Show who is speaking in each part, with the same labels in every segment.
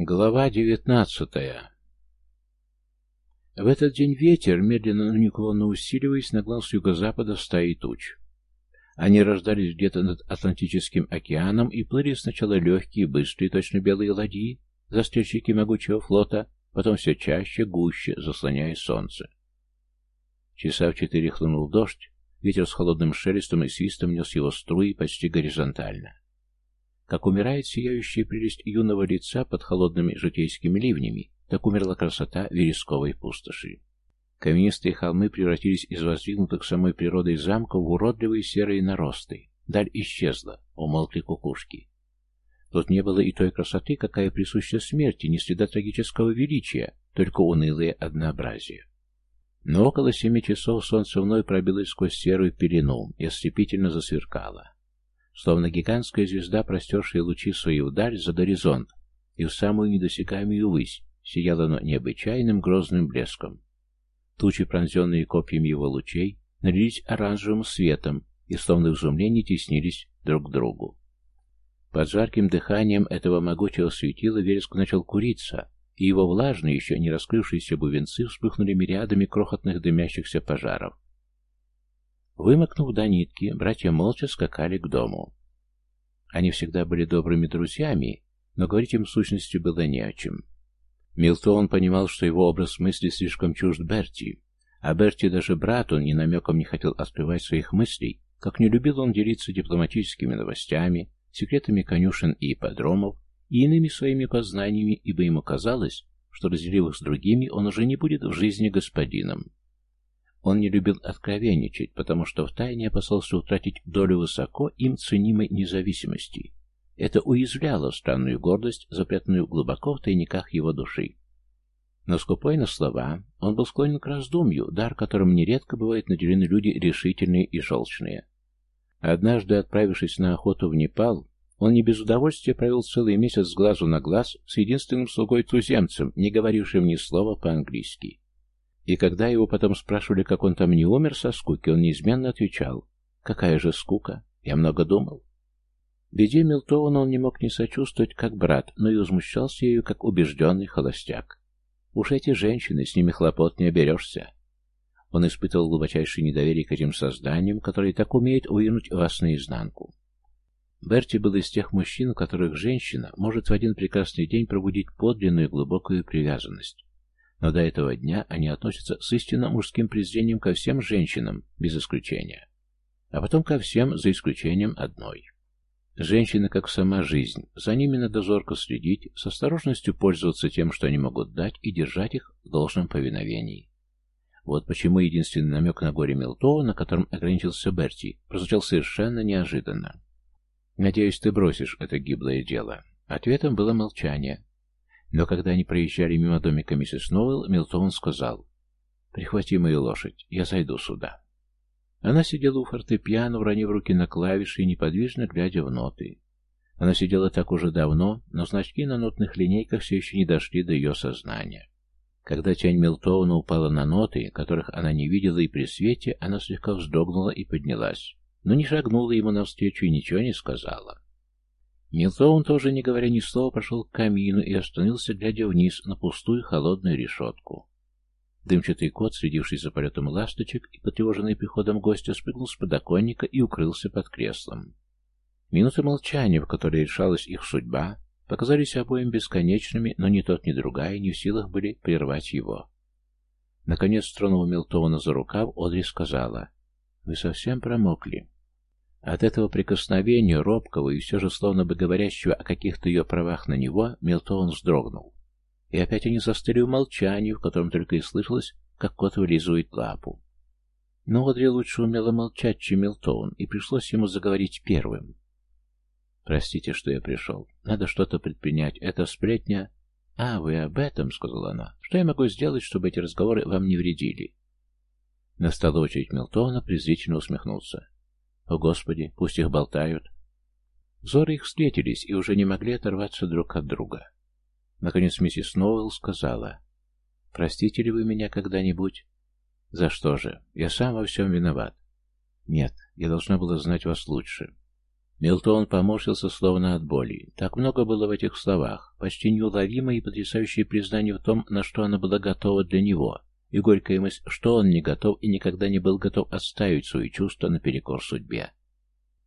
Speaker 1: Глава девятнадцатая В этот день ветер, медленно, но неуклонно усиливаясь, нагнал с юго-запада стаи туч. Они рождались где-то над Атлантическим океаном и плыли сначала легкие, быстрые, точно белые ладьи, застрельщики могучего флота, потом все чаще, гуще, заслоняя солнце. Часа в четыре хлынул дождь, ветер с холодным шелестом и свистом нес его струи почти горизонтально. Как умирает сияющая прелесть юного лица под холодными житейскими ливнями, так умерла красота вересковой пустоши. Каменистые холмы превратились из воздвигнутых самой природой замков в уродливые серые наросты. Даль исчезла, умолкли кукушки. Тут не было и той красоты, какая присуща смерти, не следа трагического величия, только унылое однообразие. Но около семи часов солнце вновь пробилось сквозь серую пелену и ослепительно засверкало словно гигантская звезда, простершая лучи свои вдаль за горизонт, и в самую недосекаемую высь сияла оно необычайным грозным блеском. Тучи, пронзенные копьями его лучей, налились оранжевым светом и, словно в изумлении, теснились друг к другу. Под жарким дыханием этого могучего светила Вереск начал куриться, и его влажные, еще не раскрывшиеся бубенцы вспыхнули мириадами крохотных дымящихся пожаров. Вымокнув до нитки, братья молча скакали к дому. Они всегда были добрыми друзьями, но говорить им в сущности было не о чем. Милтон понимал, что его образ мысли слишком чужд Берти, а Берти даже брату ни намеком не хотел открывать своих мыслей, как не любил он делиться дипломатическими новостями, секретами конюшен и ипподромов и иными своими познаниями, ибо ему казалось, что, разделив их с другими, он уже не будет в жизни господином. Он не любил откровенничать, потому что втайне опасался утратить долю высоко им ценимой независимости. Это уязвляло странную гордость, запрятанную глубоко в тайниках его души. Но скупой на слова, он был склонен к раздумью, дар которым нередко бывают наделены люди решительные и желчные. Однажды, отправившись на охоту в Непал, он не без удовольствия провел целый месяц с глазу на глаз с единственным слугой-туземцем, не говорившим ни слова по-английски. И когда его потом спрашивали, как он там не умер со скуки, он неизменно отвечал, «Какая же скука? Я много думал». Беде Милтона он не мог не сочувствовать, как брат, но и возмущался ею, как убежденный холостяк. Уж эти женщины, с ними хлопот не оберешься. Он испытывал глубочайшее недоверие к этим созданиям, которые так умеют увинуть вас наизнанку. Берти был из тех мужчин, которых женщина может в один прекрасный день пробудить подлинную глубокую привязанность. Но до этого дня они относятся с истинно мужским презрением ко всем женщинам, без исключения. А потом ко всем, за исключением одной. Женщины, как сама жизнь, за ними надо зорко следить, с осторожностью пользоваться тем, что они могут дать, и держать их в должном повиновении. Вот почему единственный намек на горе Милтоу, на котором ограничился Берти, прозвучал совершенно неожиданно. «Надеюсь, ты бросишь это гиблое дело». Ответом было молчание, но когда они проезжали мимо домика миссис Ноуэлл, Милтон сказал, «Прихвати мою лошадь, я зайду сюда». Она сидела у фортепиано, уронив руки на клавиши и неподвижно глядя в ноты. Она сидела так уже давно, но значки на нотных линейках все еще не дошли до ее сознания. Когда тень Милтона упала на ноты, которых она не видела и при свете, она слегка вздрогнула и поднялась, но не шагнула ему навстречу и ничего не сказала. Милтон, тоже не говоря ни слова, прошел к камину и остановился, глядя вниз на пустую холодную решетку. Дымчатый кот, следивший за полетом ласточек и потревоженный приходом гостя, спрыгнул с подоконника и укрылся под креслом. Минуты молчания, в которые решалась их судьба, показались обоим бесконечными, но ни тот, ни другая не в силах были прервать его. Наконец, тронув Милтона за рукав, Одри сказала, «Вы совсем промокли». От этого прикосновения, робкого и все же словно бы говорящего о каких-то ее правах на него, Милтон вздрогнул. И опять они застыли в молчании, в котором только и слышалось, как кот вылизывает лапу. Но Одри лучше умела молчать, чем Милтон, и пришлось ему заговорить первым. «Простите, что я пришел. Надо что-то предпринять. Это сплетня...» «А, вы об этом?» — сказала она. «Что я могу сделать, чтобы эти разговоры вам не вредили?» Настала очередь Милтона, презрительно усмехнулся. О, Господи, пусть их болтают. Взоры их встретились и уже не могли оторваться друг от друга. Наконец миссис Сноуэлл сказала, «Простите ли вы меня когда-нибудь?» «За что же? Я сам во всем виноват». «Нет, я должна была знать вас лучше». Милтон поморщился словно от боли. Так много было в этих словах, почти неуловимое и потрясающее признание в том, на что она была готова для него, и горькая мысль, что он не готов и никогда не был готов отставить свои чувства наперекор судьбе.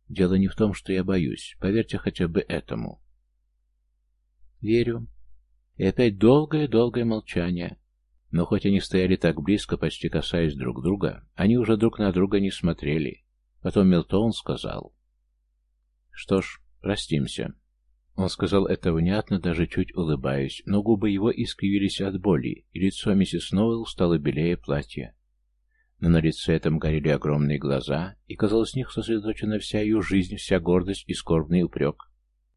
Speaker 1: Дело не в том, что я боюсь, поверьте хотя бы этому. Верю. И опять долгое-долгое молчание. Но хоть они стояли так близко, почти касаясь друг друга, они уже друг на друга не смотрели. Потом Милтон сказал... Что ж, простимся. Он сказал это внятно, даже чуть улыбаясь, но губы его искривились от боли, и лицо миссис Сноуэлл стало белее платья. Но на лице этом горели огромные глаза, и, казалось, в них сосредоточена вся ее жизнь, вся гордость и скорбный упрек.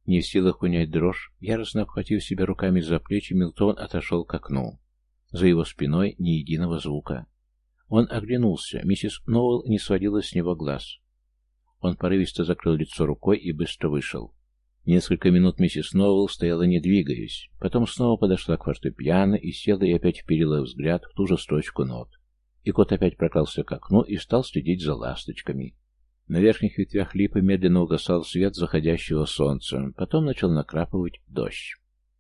Speaker 1: Не в силах унять дрожь, яростно обхватив себя руками за плечи, Милтон отошел к окну. За его спиной ни единого звука. Он оглянулся, миссис Ноуэлл не сводила с него глаз. Он порывисто закрыл лицо рукой и быстро вышел. Несколько минут миссис Новелл стояла не двигаясь, потом снова подошла к фортепиано и села и опять вперила взгляд в ту же строчку нот. И кот опять прокрался к окну и стал следить за ласточками. На верхних ветвях липы медленно угасал свет заходящего солнца, потом начал накрапывать дождь.